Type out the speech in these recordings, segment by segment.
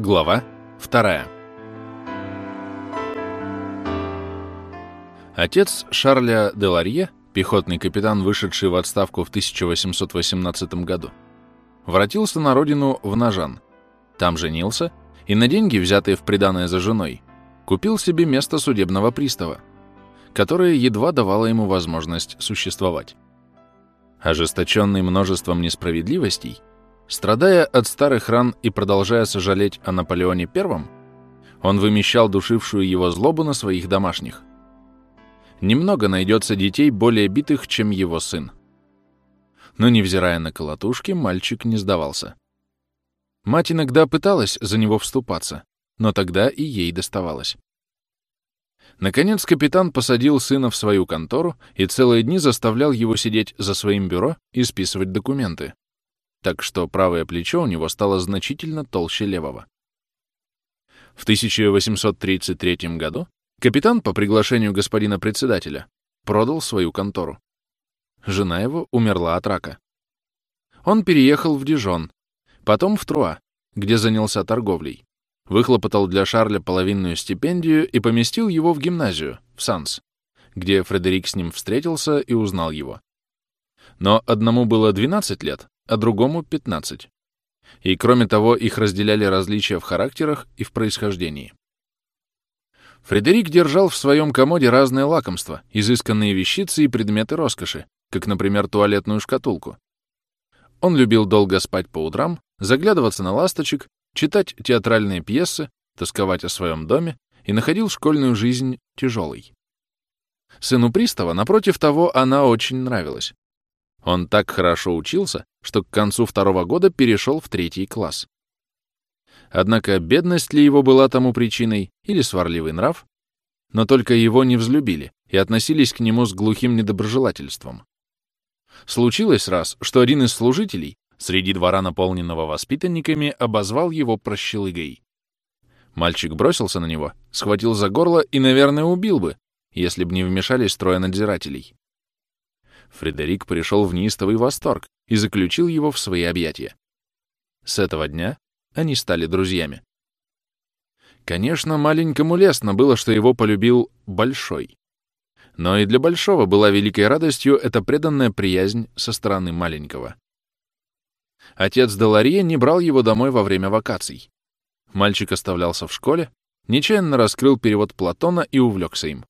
Глава 2. Отец Шарля де Ларье, пехотный капитан, вышедший в отставку в 1818 году, воротился на родину в Нажан. Там женился и на деньги, взятые в приданое за женой, купил себе место судебного пристава, которое едва давало ему возможность существовать. Ожесточенный множеством несправедливостей, Страдая от старых ран и продолжая сожалеть о Наполеоне I, он вымещал душившую его злобу на своих домашних. Немного найдется детей более битых, чем его сын. Но, невзирая на колотушки, мальчик не сдавался. Мать иногда пыталась за него вступаться, но тогда и ей доставалось. Наконец капитан посадил сына в свою контору и целые дни заставлял его сидеть за своим бюро и списывать документы так что правое плечо у него стало значительно толще левого. В 1833 году капитан по приглашению господина председателя продал свою контору. Жена его умерла от рака. Он переехал в Дижон, потом в Труа, где занялся торговлей, выхлопотал для Шарля половинную стипендию и поместил его в гимназию, в Санс, где Фредерик с ним встретился и узнал его. Но одному было 12 лет, а другому — 15. И кроме того, их разделяли различия в характерах и в происхождении. Фредерик держал в своем комоде разные лакомства, изысканные вещицы и предметы роскоши, как, например, туалетную шкатулку. Он любил долго спать по утрам, заглядываться на ласточек, читать театральные пьесы, тосковать о своем доме и находил школьную жизнь тяжелой. Сыну пристава, напротив того, она очень нравилась. Он так хорошо учился, что к концу второго года перешел в третий класс. Однако бедность ли его была тому причиной или сварливый нрав? Но только его не взлюбили и относились к нему с глухим недоброжелательством. Случилось раз, что один из служителей среди двора, наполненного воспитанниками, обозвал его прощелыгой. Мальчик бросился на него, схватил за горло и, наверное, убил бы, если б не вмешались трое надзирателей. Фредерик пришел в неистовый восторг и заключил его в свои объятия. С этого дня они стали друзьями. Конечно, маленькому лестно было, что его полюбил Большой. Но и для Большого была великой радостью эта преданная приязнь со стороны маленького. Отец Деларье не брал его домой во время вакаций. Мальчик оставлялся в школе, нечаянно раскрыл перевод Платона и увлекся им.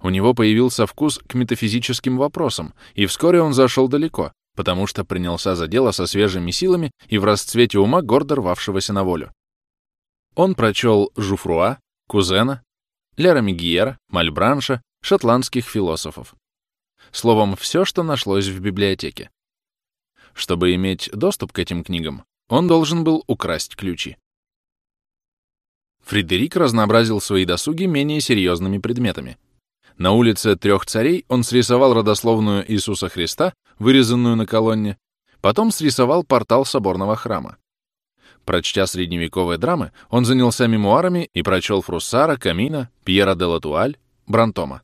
У него появился вкус к метафизическим вопросам, и вскоре он зашел далеко, потому что принялся за дело со свежими силами и в расцвете ума гордо рвавшегося на волю. Он прочел Жуфруа, Кузена, Лера Мегиера, Мальбранша, шотландских философов. Словом, все, что нашлось в библиотеке. Чтобы иметь доступ к этим книгам, он должен был украсть ключи. Фредерик разнообразил свои досуги менее серьезными предметами. На улице Трех Царей он срисовал родословную Иисуса Христа, вырезанную на колонне, потом срисовал портал соборного храма. Прочтя средневековые драмы, он занялся мемуарами и прочел Фруссара, Камина, Пьера де Латуаль, Брантома.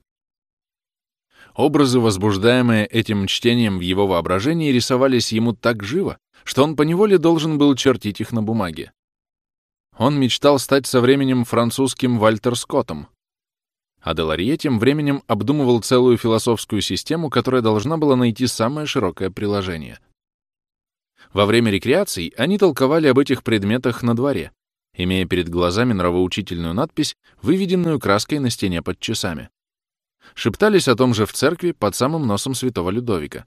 Образы, возбуждаемые этим чтением в его воображении, рисовались ему так живо, что он поневоле должен был чертить их на бумаге. Он мечтал стать со временем французским Вальтер Скоттом, а Деларье тем временем обдумывал целую философскую систему, которая должна была найти самое широкое приложение. Во время рекреаций они толковали об этих предметах на дворе, имея перед глазами нравоучительную надпись, выведенную краской на стене под часами. Шептались о том же в церкви под самым носом святого Людовика.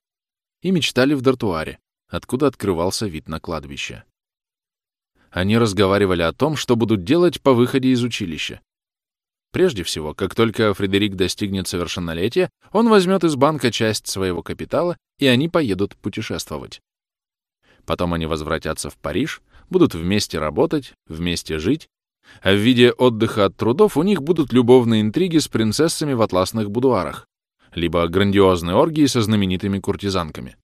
И мечтали в дартуаре, откуда открывался вид на кладбище. Они разговаривали о том, что будут делать по выходе из училища, Прежде всего, как только Фредерик достигнет совершеннолетия, он возьмет из банка часть своего капитала, и они поедут путешествовать. Потом они возвратятся в Париж, будут вместе работать, вместе жить, а в виде отдыха от трудов у них будут любовные интриги с принцессами в атласных будуарах, либо грандиозные оргии со знаменитыми куртизанками.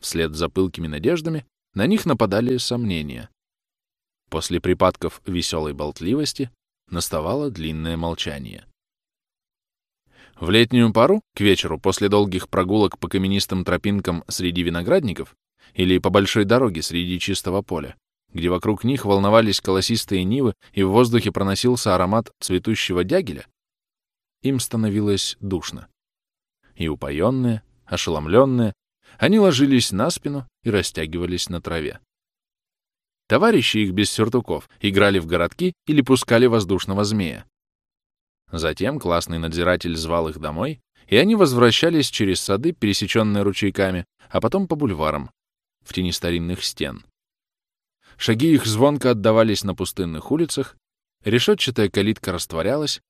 Вслед за пылкими надеждами на них нападали сомнения. После припадков веселой болтливости Наставало длинное молчание. В летнюю пару, к вечеру, после долгих прогулок по каменистым тропинкам среди виноградников или по большой дороге среди чистого поля, где вокруг них волновались колосистые нивы и в воздухе проносился аромат цветущего дягеля, им становилось душно. И упоенные, ошеломленные, они ложились на спину и растягивались на траве. Товарищи их без сюртуков играли в городки или пускали воздушного змея. Затем классный надзиратель звал их домой, и они возвращались через сады, пересеченные ручейками, а потом по бульварам, в тени старинных стен. Шаги их звонко отдавались на пустынных улицах, решетчатая калитка растворялась,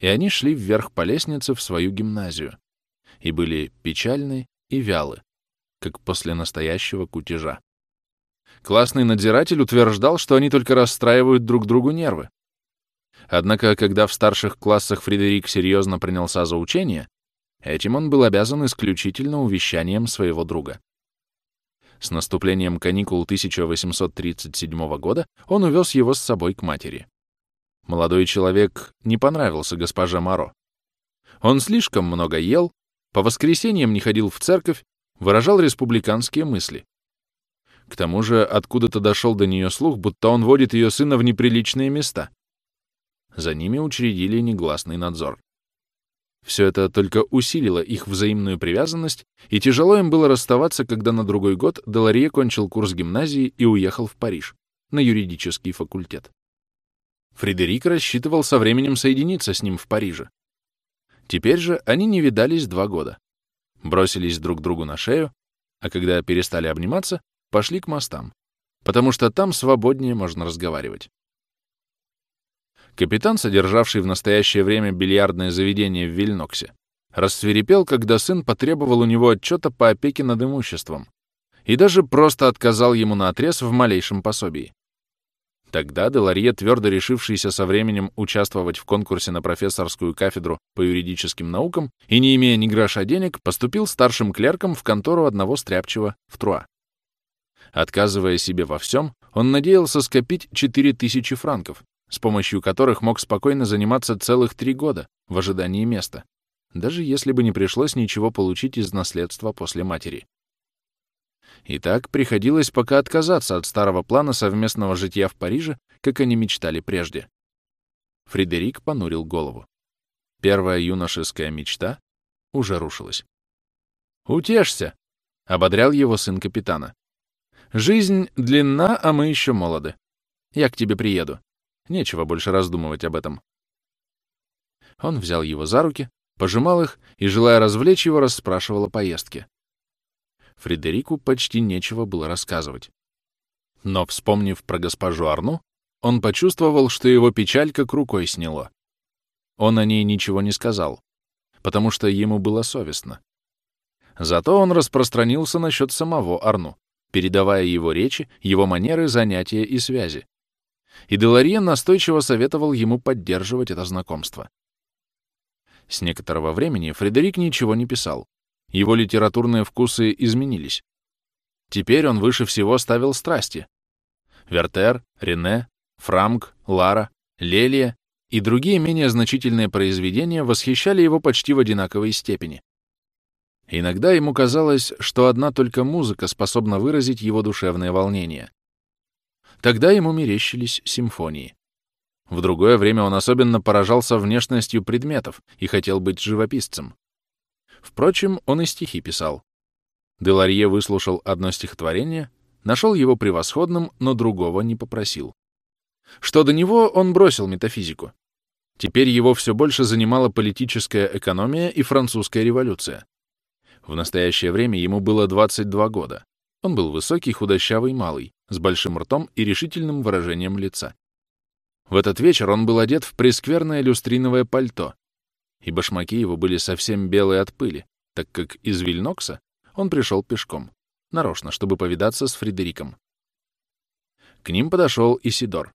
и они шли вверх по лестнице в свою гимназию, и были печальны и вялы, как после настоящего кутежа. Классный надзиратель утверждал, что они только расстраивают друг другу нервы. Однако, когда в старших классах Фредерик серьезно принялся за учение, этим он был обязан исключительно увещанием своего друга. С наступлением каникул 1837 года он увез его с собой к матери. Молодой человек не понравился госпоже Маро. Он слишком много ел, по воскресеньям не ходил в церковь, выражал республиканские мысли. К тому же откуда-то дошел до нее слух, будто он водит ее сына в неприличные места. За ними учредили негласный надзор. Все это только усилило их взаимную привязанность, и тяжело им было расставаться, когда на другой год Деларье кончил курс гимназии и уехал в Париж, на юридический факультет. Фредерик рассчитывал со временем соединиться с ним в Париже. Теперь же они не видались два года. Бросились друг другу на шею, а когда перестали обниматься, пошли к мостам, потому что там свободнее можно разговаривать. Капитан, содержавший в настоящее время бильярдное заведение в Вильноксе, рассверепел, когда сын потребовал у него отчета по опеке над имуществом и даже просто отказал ему на отрез в малейшем пособии. Тогда Деларье, твердо решившийся со временем участвовать в конкурсе на профессорскую кафедру по юридическим наукам и не имея ни гроша денег, поступил старшим клерком в контору одного стряпчего в Труа. Отказывая себе во всем, он надеялся скопить 4000 франков, с помощью которых мог спокойно заниматься целых три года в ожидании места, даже если бы не пришлось ничего получить из наследства после матери. И так приходилось пока отказаться от старого плана совместного житья в Париже, как они мечтали прежде. Фредерик понурил голову. Первая юношеская мечта уже рушилась. «Утешься!» — ободрял его сын капитана. «Жизнь длинна, а мы еще молоды. Я к тебе приеду. Нечего больше раздумывать об этом». Он взял его за руки, пожимал их и, желая развлечь его, расспрашивал о поездке. Фредерику почти нечего было рассказывать. Но, вспомнив про госпожу Арну, он почувствовал, что его печаль как рукой сняло. Он о ней ничего не сказал, потому что ему было совестно. Зато он распространился насчет самого Арну, передавая его речи, его манеры, занятия и связи. И Деларье настойчиво советовал ему поддерживать это знакомство. С некоторого времени Фредерик ничего не писал, его литературные вкусы изменились. Теперь он выше всего ставил страсти. Вертер, Рене, Фрамк, Лара, Лелия и другие менее значительные произведения восхищали его почти в одинаковой степени. Иногда ему казалось, что одна только музыка способна выразить его душевное волнение. Тогда ему мерещились симфонии. В другое время он особенно поражался внешностью предметов и хотел быть живописцем. Впрочем, он и стихи писал. Деларье выслушал одно стихотворение, нашел его превосходным, но другого не попросил. Что до него, он бросил метафизику. Теперь его все больше занимала политическая экономия и французская революция. В настоящее время ему было 22 года. Он был высокий, худощавый, малый, с большим ртом и решительным выражением лица. В этот вечер он был одет в прескверное люстриновое пальто, и башмаки его были совсем белые от пыли, так как из Вильнокса он пришел пешком, нарочно, чтобы повидаться с Фредериком. К ним подошел Исидор.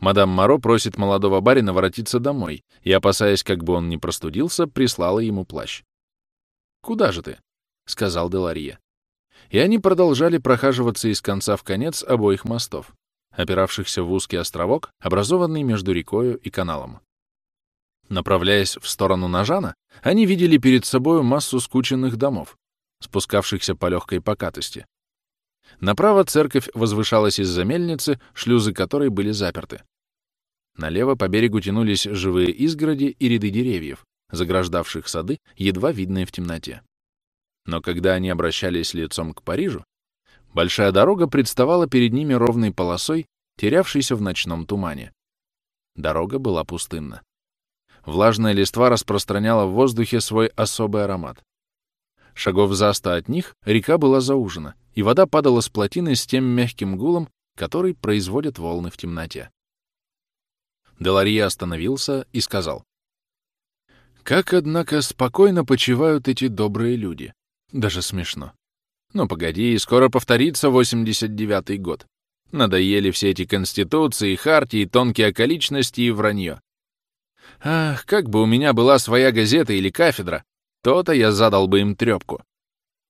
Мадам Моро просит молодого барина воротиться домой и, опасаясь, как бы он не простудился, прислала ему плащ. «Куда же ты?» — сказал Деларье. И они продолжали прохаживаться из конца в конец обоих мостов, опиравшихся в узкий островок, образованный между рекою и каналом. Направляясь в сторону Нажана, они видели перед собой массу скученных домов, спускавшихся по легкой покатости. Направо церковь возвышалась из-за мельницы, шлюзы которой были заперты. Налево по берегу тянулись живые изгороди и ряды деревьев, заграждавших сады, едва видные в темноте. Но когда они обращались лицом к Парижу, большая дорога представала перед ними ровной полосой, терявшейся в ночном тумане. Дорога была пустынна. Влажная листва распространяла в воздухе свой особый аромат. Шагов за ста от них река была заужена, и вода падала с плотины с тем мягким гулом, который производят волны в темноте. Деларье остановился и сказал. «Как, однако, спокойно почивают эти добрые люди. Даже смешно. Ну, погоди, скоро повторится 89-й год. Надоели все эти конституции, хартии, тонкие околичности и вранье. Ах, как бы у меня была своя газета или кафедра, то-то я задал бы им трёпку.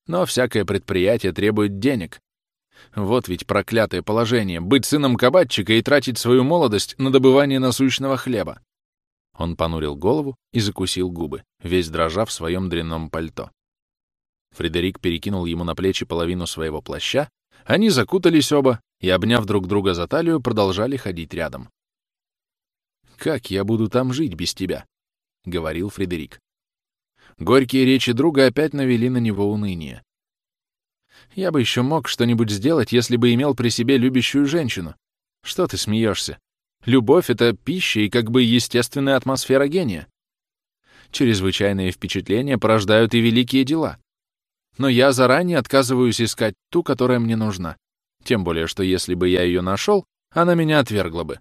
Но всякое предприятие требует денег. Вот ведь проклятое положение — быть сыном кабачика и тратить свою молодость на добывание насущного хлеба. Он понурил голову и закусил губы, весь дрожа в своем дрянном пальто. Фредерик перекинул ему на плечи половину своего плаща, они закутались оба и, обняв друг друга за талию, продолжали ходить рядом. «Как я буду там жить без тебя?» — говорил Фредерик. Горькие речи друга опять навели на него уныние. «Я бы еще мог что-нибудь сделать, если бы имел при себе любящую женщину. Что ты смеешься? Любовь — это пища и как бы естественная атмосфера гения. Чрезвычайные впечатления порождают и великие дела. Но я заранее отказываюсь искать ту, которая мне нужна. Тем более, что если бы я ее нашел, она меня отвергла бы.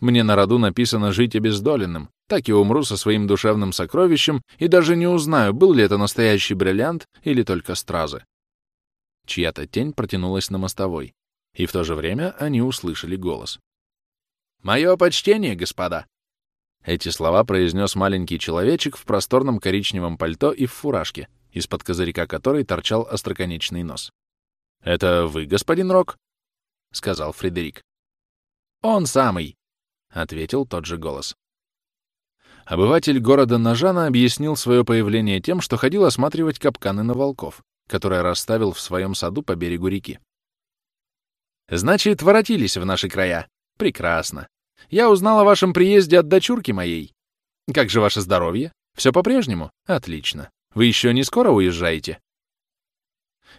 Мне на роду написано жить обездоленным, так и умру со своим душевным сокровищем и даже не узнаю, был ли это настоящий бриллиант или только стразы. Чья-то тень протянулась на мостовой, и в то же время они услышали голос. «Мое почтение, господа!» Эти слова произнес маленький человечек в просторном коричневом пальто и в фуражке, из-под козырька которой торчал остроконечный нос. «Это вы, господин Рок?» — сказал Фредерик. «Он самый», — ответил тот же голос. Обыватель города Нажана объяснил свое появление тем, что ходил осматривать капканы на волков, которые расставил в своем саду по берегу реки. «Значит, воротились в наши края. Прекрасно. Я узнал о вашем приезде от дочурки моей. Как же ваше здоровье? Все по-прежнему? Отлично. Вы еще не скоро уезжаете?»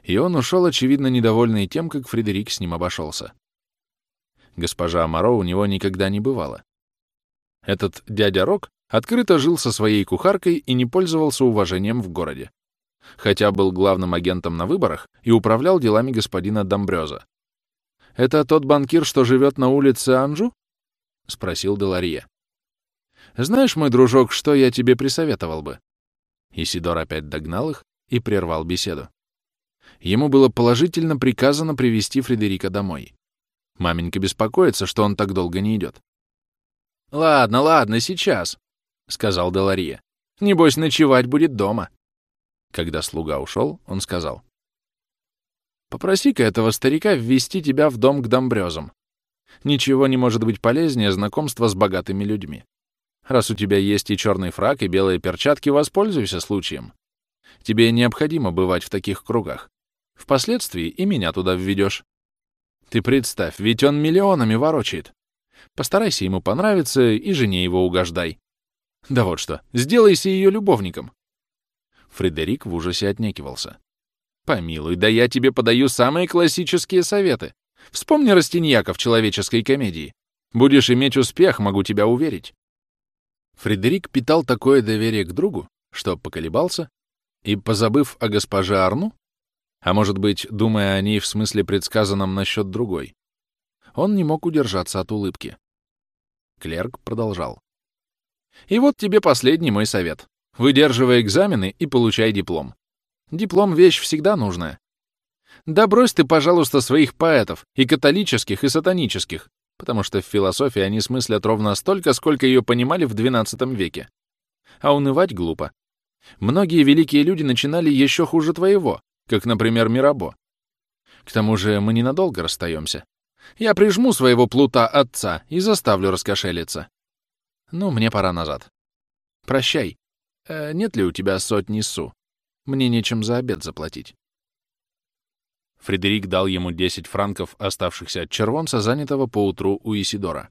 И он ушел, очевидно, недовольный тем, как Фредерик с ним обошелся. Госпожа Амаро у него никогда не бывало. Этот дядя Рок открыто жил со своей кухаркой и не пользовался уважением в городе. Хотя был главным агентом на выборах и управлял делами господина Домбрёза. «Это тот банкир, что живет на улице Анжу?» — спросил Деларье. «Знаешь, мой дружок, что я тебе присоветовал бы?» Исидор опять догнал их и прервал беседу. Ему было положительно приказано привести Фредерика домой. Маменька беспокоится, что он так долго не идет. «Ладно, ладно, сейчас», — сказал Делария. «Небось, ночевать будет дома». Когда слуга ушел, он сказал. «Попроси-ка этого старика ввести тебя в дом к домбрёзам. Ничего не может быть полезнее знакомства с богатыми людьми. Раз у тебя есть и черный фрак, и белые перчатки, воспользуйся случаем. Тебе необходимо бывать в таких кругах. Впоследствии и меня туда введешь. Ты представь, ведь он миллионами ворочает. Постарайся ему понравиться и жене его угождай. Да вот что, сделайся ее любовником. Фредерик в ужасе отнекивался. Помилуй, да я тебе подаю самые классические советы. Вспомни Растиньяка в человеческой комедии. Будешь иметь успех, могу тебя уверить. Фредерик питал такое доверие к другу, что поколебался, и, позабыв о госпоже Арну, а может быть, думая о ней в смысле предсказанном насчет другой, он не мог удержаться от улыбки. Клерк продолжал. «И вот тебе последний мой совет. Выдерживай экзамены и получай диплом. Диплом — вещь всегда нужная. Да брось ты, пожалуйста, своих поэтов, и католических, и сатанических, потому что в философии они смыслят ровно столько, сколько ее понимали в XII веке. А унывать глупо. Многие великие люди начинали еще хуже твоего, как, например, Мирабо. К тому же мы ненадолго расстаемся. Я прижму своего плута отца и заставлю раскошелиться. Ну, мне пора назад. Прощай. Э, нет ли у тебя сотни су? Мне нечем за обед заплатить. Фредерик дал ему 10 франков, оставшихся от червонца, занятого поутру у Исидора.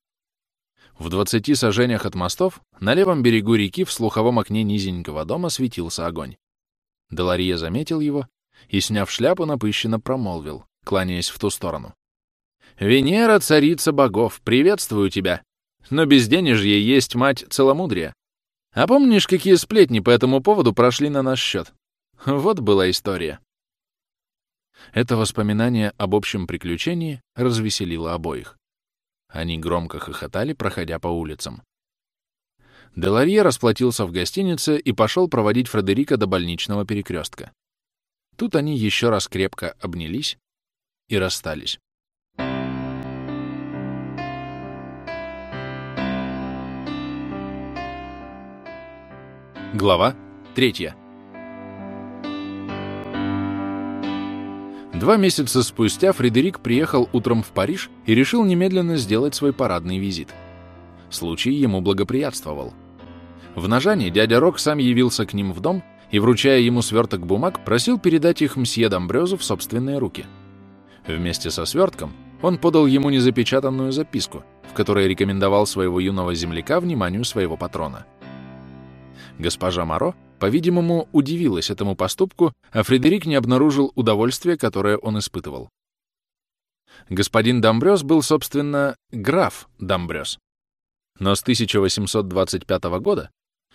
В 20 сажениях от мостов, на левом берегу реки в слуховом окне низенького дома светился огонь. Деларье заметил его и, сняв шляпу, напыщенно промолвил, кланяясь в ту сторону. «Венера, царица богов, приветствую тебя! Но безденежье есть мать целомудрия. А помнишь, какие сплетни по этому поводу прошли на наш счет? Вот была история». Это воспоминание об общем приключении развеселило обоих. Они громко хохотали, проходя по улицам. Деларье расплатился в гостинице и пошел проводить Фредерика до больничного перекрестка. Тут они еще раз крепко обнялись и расстались. Глава третья. Два месяца спустя Фредерик приехал утром в Париж и решил немедленно сделать свой парадный визит. Случай ему благоприятствовал. В Нажане дядя Рок сам явился к ним в дом и, вручая ему сверток бумаг, просил передать их мсье Домбрёзу в собственные руки. Вместе со свертком он подал ему незапечатанную записку, в которой рекомендовал своего юного земляка вниманию своего патрона. Госпожа Маро по-видимому, удивилась этому поступку, а Фредерик не обнаружил удовольствия, которое он испытывал. Господин Домбрёс был, собственно, граф Домбрёс. Но с 1825 года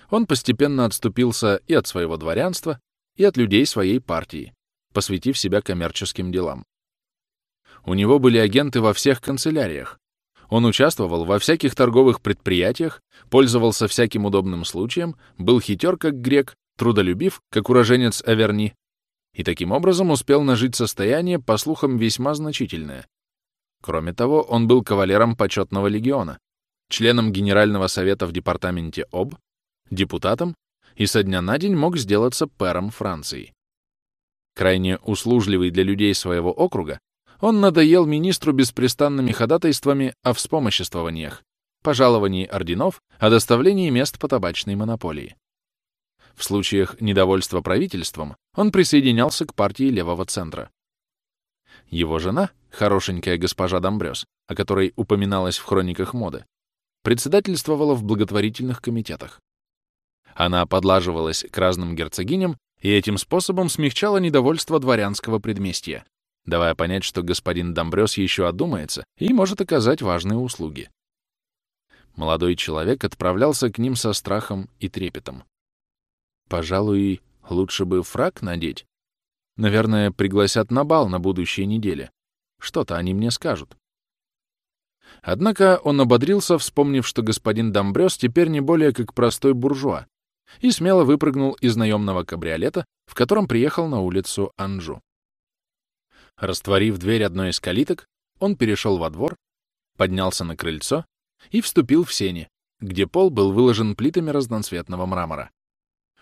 он постепенно отступился и от своего дворянства, и от людей своей партии, посвятив себя коммерческим делам. У него были агенты во всех канцеляриях. Он участвовал во всяких торговых предприятиях, пользовался всяким удобным случаем, был хитер, как грек, трудолюбив, как уроженец Аверни, и таким образом успел нажить состояние, по слухам, весьма значительное. Кроме того, он был кавалером почетного легиона, членом Генерального совета в департаменте ОБ, депутатом и со дня на день мог сделаться пэром Франции. Крайне услужливый для людей своего округа, он надоел министру беспрестанными ходатайствами о вспомоществованиях, пожаловании орденов, о доставлении мест по табачной монополии. В случаях недовольства правительством он присоединялся к партии левого центра. Его жена, хорошенькая госпожа Домбрёс, о которой упоминалось в хрониках моды, председательствовала в благотворительных комитетах. Она подлаживалась к разным герцогиням и этим способом смягчала недовольство дворянского предместья, давая понять, что господин Домбрёс еще одумается и может оказать важные услуги. Молодой человек отправлялся к ним со страхом и трепетом. Пожалуй, лучше бы фраг надеть. Наверное, пригласят на бал на будущей неделе. Что-то они мне скажут. Однако он ободрился, вспомнив, что господин Домбрёс теперь не более как простой буржуа, и смело выпрыгнул из наемного кабриолета, в котором приехал на улицу Анжу. Растворив дверь одной из калиток, он перешел во двор, поднялся на крыльцо и вступил в сени, где пол был выложен плитами разноцветного мрамора.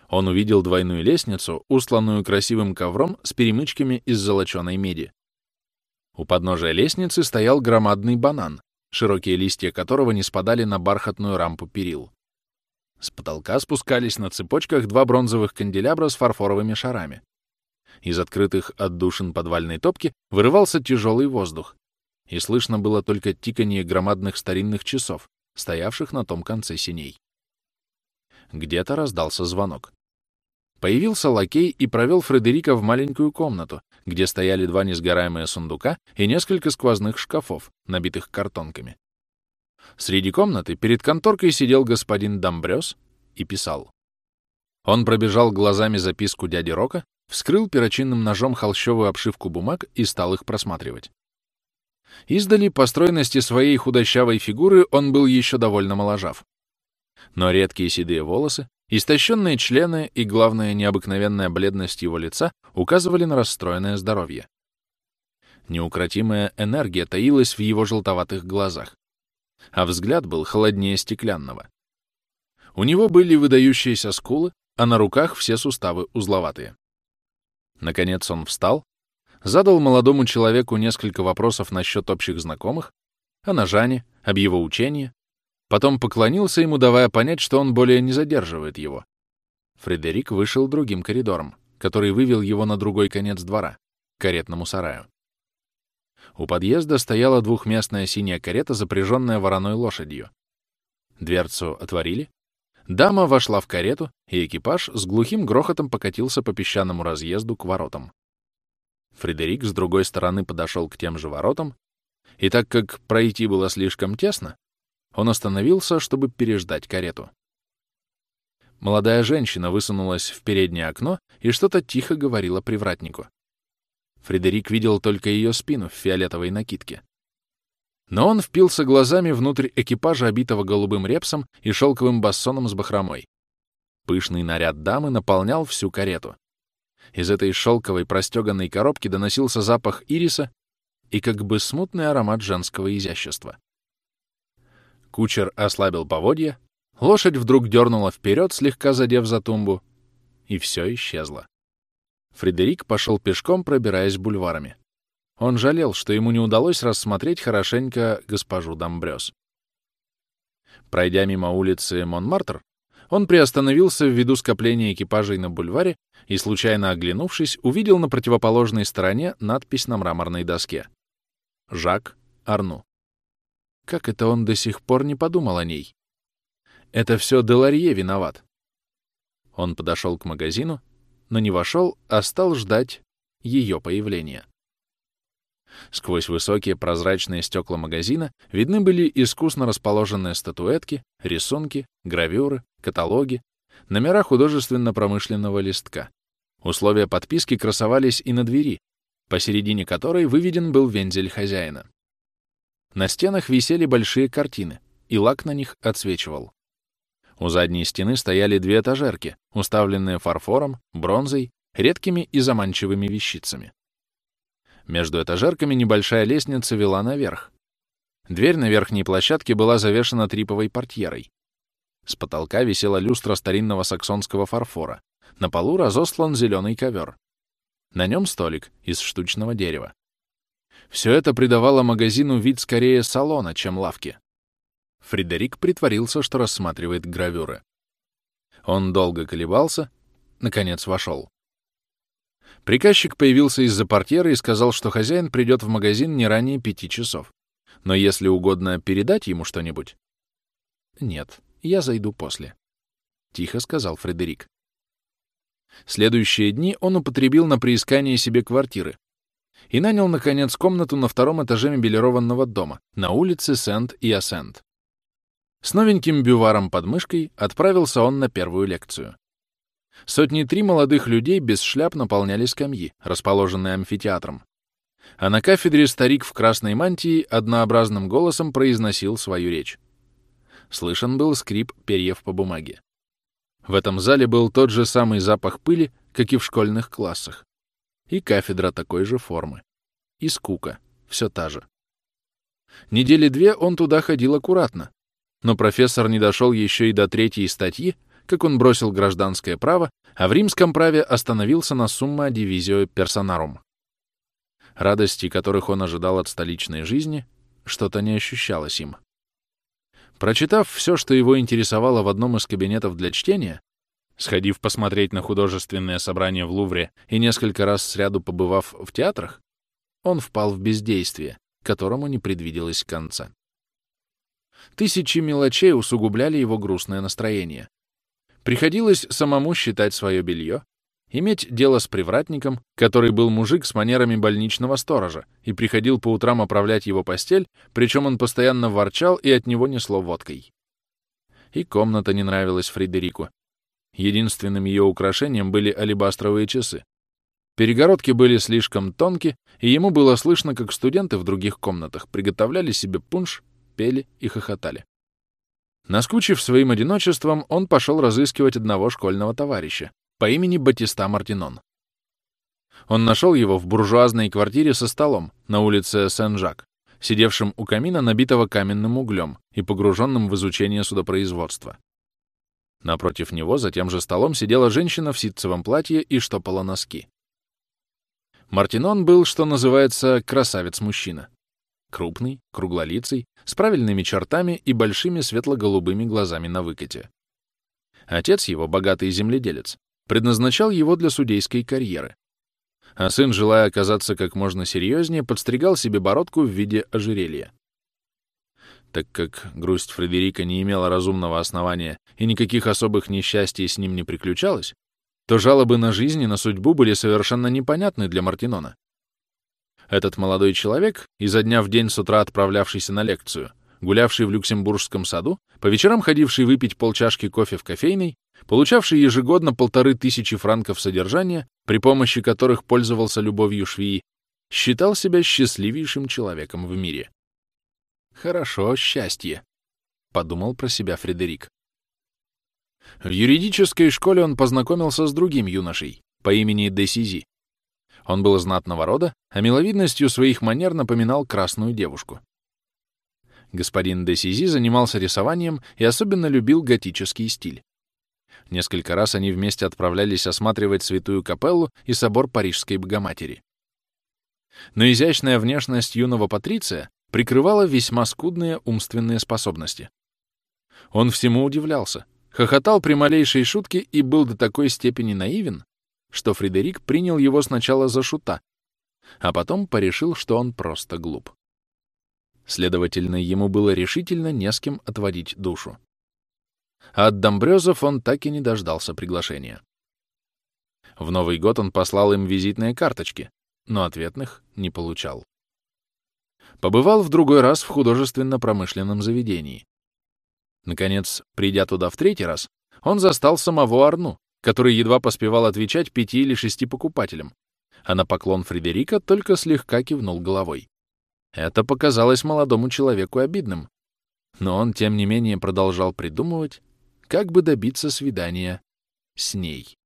Он увидел двойную лестницу, устланную красивым ковром с перемычками из золоченой меди. У подножия лестницы стоял громадный банан, широкие листья которого не спадали на бархатную рампу перил. С потолка спускались на цепочках два бронзовых канделябра с фарфоровыми шарами. Из открытых отдушин подвальной топки вырывался тяжелый воздух, и слышно было только тиканье громадных старинных часов, стоявших на том конце синей. Где-то раздался звонок. Появился лакей и провел Фредерика в маленькую комнату, где стояли два несгораемые сундука и несколько сквозных шкафов, набитых картонками. Среди комнаты перед конторкой сидел господин Домбрёс и писал. Он пробежал глазами записку дяди Рока, вскрыл перочинным ножом холщовую обшивку бумаг и стал их просматривать. Издали по стройности своей худощавой фигуры он был еще довольно моложав. Но редкие седые волосы, Истощенные члены и, главное, необыкновенная бледность его лица указывали на расстроенное здоровье. Неукротимая энергия таилась в его желтоватых глазах, а взгляд был холоднее стеклянного. У него были выдающиеся скулы, а на руках все суставы узловатые. Наконец он встал, задал молодому человеку несколько вопросов насчет общих знакомых, о Нажане, об его учении, Потом поклонился ему, давая понять, что он более не задерживает его. Фредерик вышел другим коридором, который вывел его на другой конец двора, к каретному сараю. У подъезда стояла двухместная синяя карета, запряженная вороной лошадью. Дверцу отворили. Дама вошла в карету, и экипаж с глухим грохотом покатился по песчаному разъезду к воротам. Фредерик с другой стороны подошел к тем же воротам, и так как пройти было слишком тесно, он остановился, чтобы переждать карету. Молодая женщина высунулась в переднее окно и что-то тихо говорила привратнику. Фредерик видел только ее спину в фиолетовой накидке. Но он впился глазами внутрь экипажа, обитого голубым репсом и шелковым бассоном с бахромой. Пышный наряд дамы наполнял всю карету. Из этой шелковой простеганной коробки доносился запах ириса и как бы смутный аромат женского изящества. Кучер ослабил поводья, лошадь вдруг дернула вперед, слегка задев за тумбу, и все исчезло. Фредерик пошел пешком, пробираясь бульварами. Он жалел, что ему не удалось рассмотреть хорошенько госпожу Домбрёс. Пройдя мимо улицы Монмартр, он приостановился в виду скопления экипажей на бульваре и, случайно оглянувшись, увидел на противоположной стороне надпись на мраморной доске. «Жак Арну». Как это он до сих пор не подумал о ней? Это все Деларье виноват. Он подошел к магазину, но не вошел, а стал ждать ее появления. Сквозь высокие прозрачные стекла магазина видны были искусно расположенные статуэтки, рисунки, гравюры, каталоги, номера художественно-промышленного листка. Условия подписки красовались и на двери, посередине которой выведен был вензель хозяина. На стенах висели большие картины, и лак на них отсвечивал. У задней стены стояли две этажерки, уставленные фарфором, бронзой, редкими и заманчивыми вещицами. Между этажерками небольшая лестница вела наверх. Дверь на верхней площадке была завешена триповой портьерой. С потолка висела люстра старинного саксонского фарфора. На полу разослан зеленый ковер. На нем столик из штучного дерева. Все это придавало магазину вид скорее салона, чем лавки. Фредерик притворился, что рассматривает гравюры. Он долго колебался, наконец вошел. Приказчик появился из-за портьеры и сказал, что хозяин придет в магазин не ранее пяти часов. Но если угодно передать ему что-нибудь... Нет, я зайду после. Тихо сказал Фредерик. Следующие дни он употребил на приискание себе квартиры и нанял, наконец, комнату на втором этаже мебелированного дома на улице Сент-и-Асент. С новеньким бюваром под мышкой отправился он на первую лекцию. Сотни три молодых людей без шляп наполняли скамьи, расположенные амфитеатром. А на кафедре старик в красной мантии однообразным голосом произносил свою речь. Слышен был скрип перьев по бумаге. В этом зале был тот же самый запах пыли, как и в школьных классах. И кафедра такой же формы. И скука, все та же. Недели две он туда ходил аккуратно, но профессор не дошел еще и до третьей статьи, как он бросил гражданское право, а в римском праве остановился на сумма дивизио персонарум. Радости, которых он ожидал от столичной жизни, что-то не ощущалось им. Прочитав все, что его интересовало в одном из кабинетов для чтения, сходив посмотреть на художественное собрание в Лувре и несколько раз сряду побывав в театрах, он впал в бездействие, которому не предвиделось конца. Тысячи мелочей усугубляли его грустное настроение. Приходилось самому считать свое белье, иметь дело с привратником, который был мужик с манерами больничного сторожа и приходил по утрам оправлять его постель, причем он постоянно ворчал и от него несло водкой. И комната не нравилась Фредерику. Единственным ее украшением были алебастровые часы. Перегородки были слишком тонкие, и ему было слышно, как студенты в других комнатах приготовляли себе пунш пели и хохотали. Наскучив своим одиночеством, он пошел разыскивать одного школьного товарища по имени Батиста Мартинон. Он нашел его в буржуазной квартире со столом на улице Сен-Жак, сидевшим у камина, набитого каменным углем и погруженным в изучение судопроизводства. Напротив него за тем же столом сидела женщина в ситцевом платье и штопала носки. Мартинон был, что называется, красавец-мужчина. Крупный, круглолицый, с правильными чертами и большими светло-голубыми глазами на выкате. Отец его, богатый земледелец, предназначал его для судейской карьеры. а сын, желая оказаться как можно серьезнее, подстригал себе бородку в виде ожерелья. Так как грусть Фредерика не имела разумного основания и никаких особых несчастий с ним не приключалось, то жалобы на жизнь и на судьбу были совершенно непонятны для Мартинона. Этот молодой человек, изо дня в день с утра отправлявшийся на лекцию, гулявший в Люксембургском саду, по вечерам ходивший выпить полчашки кофе в кофейной, получавший ежегодно полторы тысячи франков содержания, при помощи которых пользовался любовью швеи, считал себя счастливейшим человеком в мире. «Хорошо, счастье», — подумал про себя Фредерик. В юридической школе он познакомился с другим юношей по имени Десизи. Он был знатного рода, а миловидностью своих манер напоминал красную девушку. Господин Десизи занимался рисованием и особенно любил готический стиль. Несколько раз они вместе отправлялись осматривать Святую Капеллу и собор Парижской Богоматери. Но изящная внешность юного патриция прикрывала весьма скудные умственные способности. Он всему удивлялся, хохотал при малейшей шутке и был до такой степени наивен, что Фредерик принял его сначала за шута, а потом порешил, что он просто глуп. Следовательно, ему было решительно не с кем отводить душу. А от Домбрёзов он так и не дождался приглашения. В Новый год он послал им визитные карточки, но ответных не получал. Побывал в другой раз в художественно-промышленном заведении. Наконец, придя туда в третий раз, он застал самого Арну, который едва поспевал отвечать пяти или шести покупателям, а на поклон Фредерика только слегка кивнул головой. Это показалось молодому человеку обидным, но он, тем не менее, продолжал придумывать, как бы добиться свидания с ней.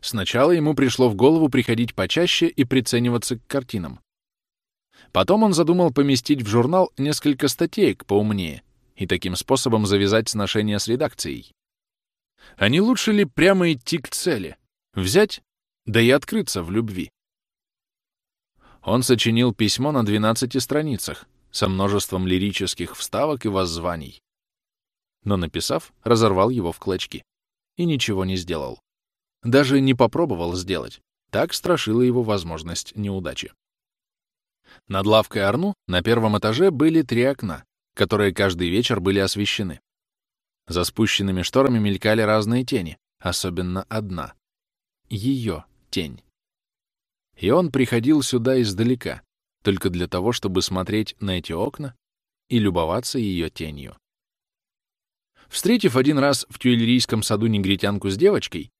Сначала ему пришло в голову приходить почаще и прицениваться к картинам. Потом он задумал поместить в журнал несколько статеек поумнее и таким способом завязать сношения с редакцией. А не лучше ли прямо идти к цели, взять, да и открыться в любви? Он сочинил письмо на 12 страницах со множеством лирических вставок и воззваний. Но, написав, разорвал его в клочки и ничего не сделал. Даже не попробовал сделать. Так страшила его возможность неудачи. Над лавкой Арну на первом этаже были три окна, которые каждый вечер были освещены. За спущенными шторами мелькали разные тени, особенно одна. Ее тень. И он приходил сюда издалека, только для того, чтобы смотреть на эти окна и любоваться ее тенью. Встретив один раз в Тюильрийском саду негритянку с девочкой,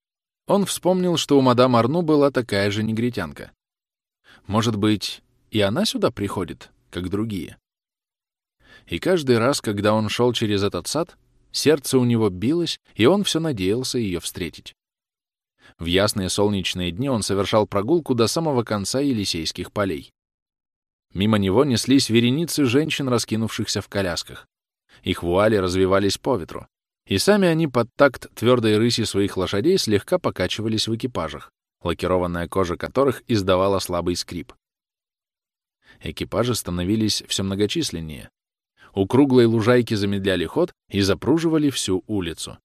он вспомнил, что у мадам Арну была такая же негритянка. Может быть, и она сюда приходит, как другие? И каждый раз, когда он шел через этот сад, сердце у него билось, и он все надеялся ее встретить. В ясные солнечные дни он совершал прогулку до самого конца Елисейских полей. Мимо него неслись вереницы женщин, раскинувшихся в колясках. Их вуали развивались по ветру, и сами они под такт твердой рыси своих лошадей слегка покачивались в экипажах, лакированная кожа которых издавала слабый скрип. Экипажи становились все многочисленнее, у круглой лужайки замедляли ход и запруживали всю улицу.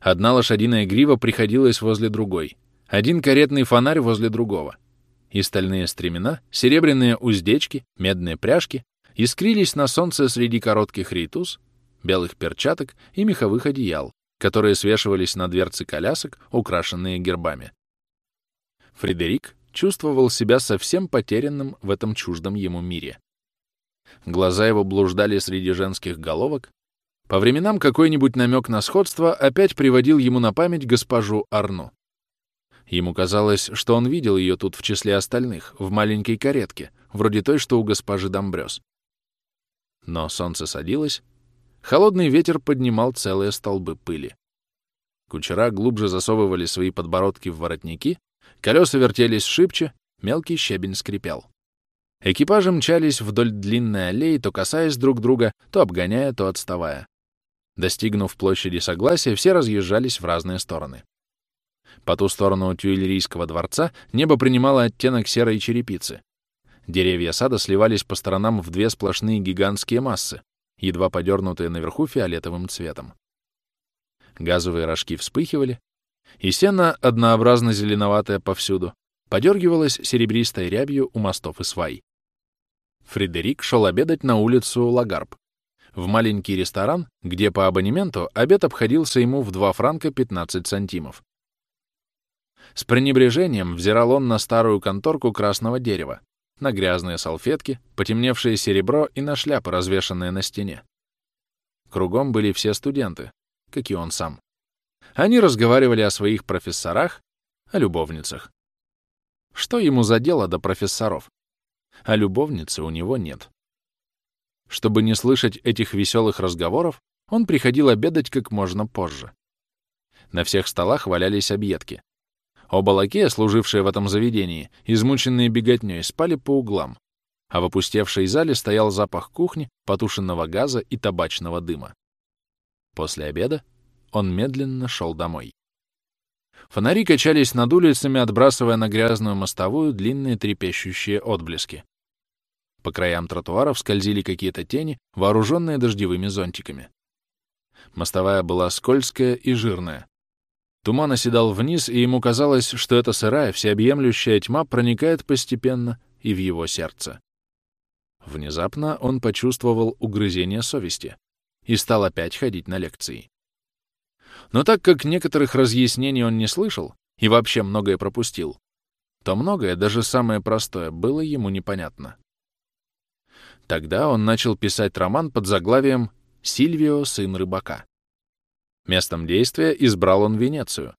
Одна лошадиная грива приходилась возле другой, один каретный фонарь возле другого. И стальные стремена, серебряные уздечки, медные пряжки искрились на солнце среди коротких рейтуз, белых перчаток и меховых одеял, которые свешивались на дверцы колясок, украшенные гербами. Фредерик чувствовал себя совсем потерянным в этом чуждом ему мире. Глаза его блуждали среди женских головок. По временам какой-нибудь намек на сходство опять приводил ему на память госпожу Арну. Ему казалось, что он видел ее тут в числе остальных, в маленькой каретке, вроде той, что у госпожи Домбрёс. Но солнце садилось, холодный ветер поднимал целые столбы пыли. Кучера глубже засовывали свои подбородки в воротники, колеса вертелись шибче, мелкий щебень скрипел. Экипажи мчались вдоль длинной аллеи, то касаясь друг друга, то обгоняя, то отставая. Достигнув площади Согласия, все разъезжались в разные стороны. По ту сторону Тюильрийского дворца небо принимало оттенок серой черепицы. Деревья сада сливались по сторонам в две сплошные гигантские массы, едва подернутые наверху фиолетовым цветом. Газовые рожки вспыхивали, и сено, однообразно зеленоватое повсюду, подергивалось серебристой рябью у мостов и свай. Фредерик шел обедать на улицу Лагарб, в маленький ресторан, где по абонементу обед обходился ему в 2 франка 15 сантимов. С пренебрежением взирал он на старую конторку красного дерева, на грязные салфетки, потемневшее серебро и на шляпы, развешанные на стене. Кругом были все студенты, как и он сам. Они разговаривали о своих профессорах, о любовницах. Что ему за дело до профессоров? А любовницы у него нет. Чтобы не слышать этих веселых разговоров, он приходил обедать как можно позже. На всех столах валялись объедки. Оба лакея, служившие в этом заведении, измученные беготней, спали по углам, а в опустевшей зале стоял запах кухни, потушенного газа и табачного дыма. После обеда он медленно шел домой. Фонари качались над улицами, отбрасывая на грязную мостовую длинные трепещущие отблески. По краям тротуаров скользили какие-то тени, вооруженные дождевыми зонтиками. Мостовая была скользкая и жирная. Туман оседал вниз, и ему казалось, что эта сырая, всеобъемлющая тьма проникает постепенно и в его сердце. Внезапно он почувствовал угрызение совести и стал опять ходить на лекции. Но так как некоторых разъяснений он не слышал и вообще многое пропустил, то многое, даже самое простое, было ему непонятно. Тогда он начал писать роман под заглавием «Сильвио, сын рыбака». Местом действия избрал он Венецию.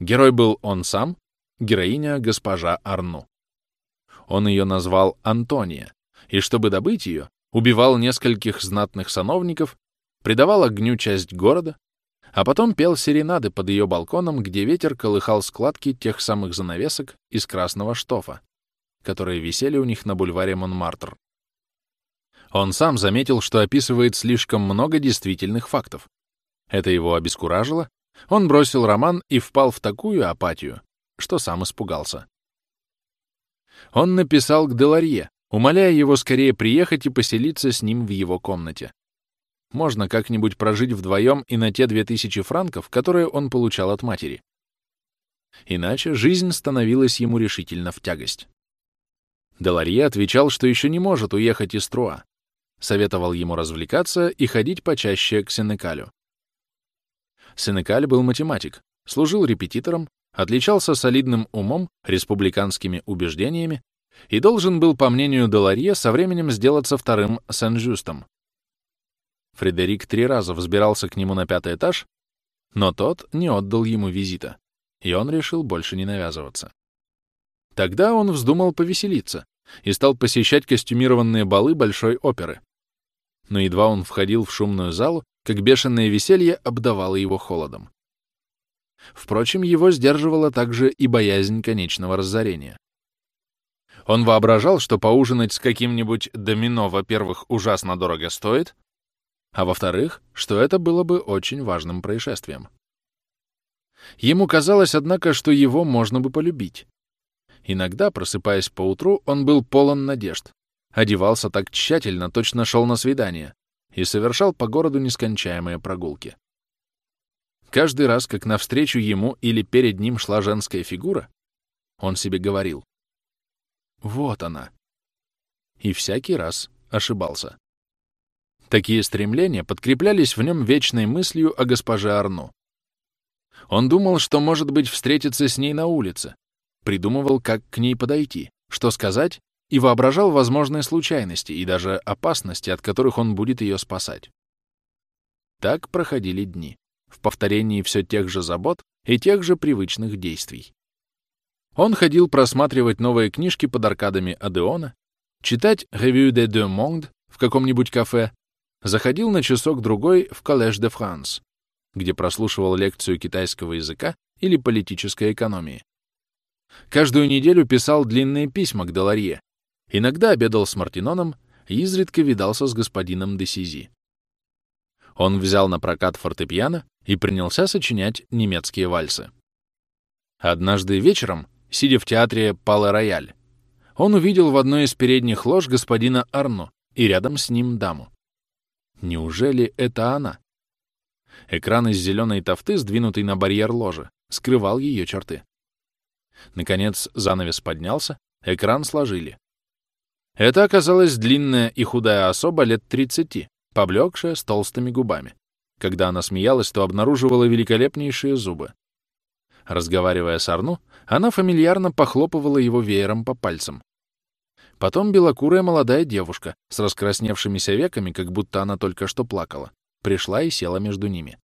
Герой был он сам, героиня — госпожа Арну. Он ее назвал Антония, и чтобы добыть ее, убивал нескольких знатных сановников, придавал огню часть города, а потом пел серенады под ее балконом, где ветер колыхал складки тех самых занавесок из красного штофа, которые висели у них на бульваре Монмартр. Он сам заметил, что описывает слишком много действительных фактов. Это его обескуражило, он бросил роман и впал в такую апатию, что сам испугался. Он написал к Деларье, умоляя его скорее приехать и поселиться с ним в его комнате. Можно как-нибудь прожить вдвоем и на те две тысячи франков, которые он получал от матери. Иначе жизнь становилась ему решительно в тягость. Деларье отвечал, что еще не может уехать из Труа, советовал ему развлекаться и ходить почаще к Сенекалю. Сенекаль был математик, служил репетитором, отличался солидным умом, республиканскими убеждениями и должен был, по мнению Деларье, со временем сделаться вторым Сен-Жюстом. Фредерик три раза взбирался к нему на пятый этаж, но тот не отдал ему визита, и он решил больше не навязываться. Тогда он вздумал повеселиться и стал посещать костюмированные балы Большой оперы, но едва он входил в шумную залу, как бешеное веселье обдавало его холодом. Впрочем, его сдерживала также и боязнь конечного разорения. Он воображал, что поужинать с каким-нибудь домино, во-первых, ужасно дорого стоит, а во-вторых, что это было бы очень важным происшествием. Ему казалось, однако, что его можно бы полюбить. Иногда, просыпаясь поутру, он был полон надежд, одевался так тщательно, точно шел на свидание, и совершал по городу нескончаемые прогулки. Каждый раз, как навстречу ему или перед ним шла женская фигура, он себе говорил «Вот она». И всякий раз ошибался. Такие стремления подкреплялись в нем вечной мыслью о госпоже Арно. Он думал, что, может быть, встретиться с ней на улице, придумывал, как к ней подойти, что сказать и воображал возможные случайности и даже опасности, от которых он будет ее спасать. Так проходили дни, в повторении все тех же забот и тех же привычных действий. Он ходил просматривать новые книжки под аркадами Адеона, читать «Revue de deux Mondes» в каком-нибудь кафе, заходил на часок-другой в Collège de France, где прослушивал лекцию китайского языка или политической экономии. Каждую неделю писал длинные письма к Деларье, Иногда обедал с Мартиноном и изредка видался с господином Десизи. Он взял на прокат фортепиано и принялся сочинять немецкие вальсы. Однажды вечером, сидя в театре Пале-Рояль, он увидел в одной из передних лож господина Арно и рядом с ним даму. Неужели это она? Экран из зеленой тофты, сдвинутый на барьер ложи, скрывал ее черты. Наконец занавес поднялся, экран сложили. Это оказалась длинная и худая особа лет 30, поблекшая с толстыми губами. Когда она смеялась, то обнаруживала великолепнейшие зубы. Разговаривая с Арну, она фамильярно похлопывала его веером по пальцам. Потом белокурая молодая девушка с раскрасневшимися веками, как будто она только что плакала, пришла и села между ними.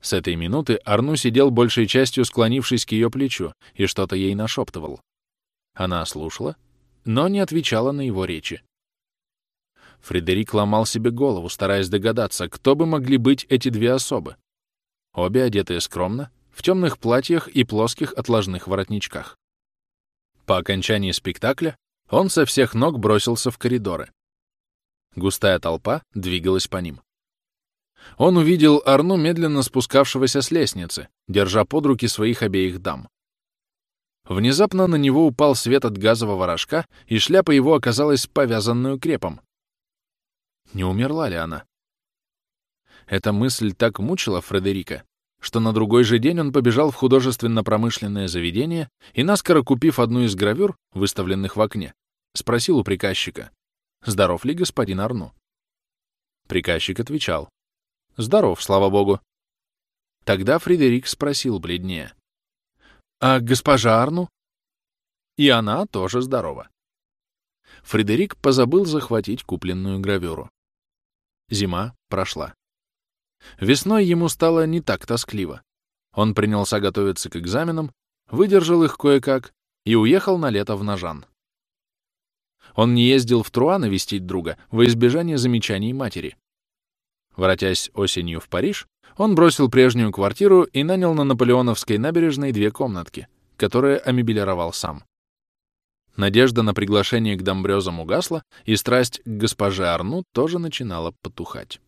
С этой минуты Арну сидел большей частью склонившись к ее плечу и что-то ей нашептывал. Она слушала, но не отвечала на его речи. Фредерик ломал себе голову, стараясь догадаться, кто бы могли быть эти две особы. Обе одетые скромно, в темных платьях и плоских отложных воротничках. По окончании спектакля он со всех ног бросился в коридоры. Густая толпа двигалась по ним. Он увидел Арну, медленно спускавшегося с лестницы, держа под руки своих обеих дам. Внезапно на него упал свет от газового рожка, и шляпа его оказалась повязанную крепом. Не умерла ли она? Эта мысль так мучила Фредерика, что на другой же день он побежал в художественно-промышленное заведение и, наскоро купив одну из гравюр, выставленных в окне, спросил у приказчика, здоров ли господин Арну. Приказчик отвечал, Здоров, слава богу. Тогда Фредерик спросил бледнее. А госпожа Арну? И она тоже здорова. Фредерик позабыл захватить купленную гравюру. Зима прошла. Весной ему стало не так тоскливо. Он принялся готовиться к экзаменам, выдержал их кое-как и уехал на лето в Ножан. Он не ездил в Труа навестить друга во избежание замечаний матери. Воротясь осенью в Париж, он бросил прежнюю квартиру и нанял на Наполеоновской набережной две комнатки, которые амебилировал сам. Надежда на приглашение к домбрёзам угасла, и страсть к госпоже Арну тоже начинала потухать.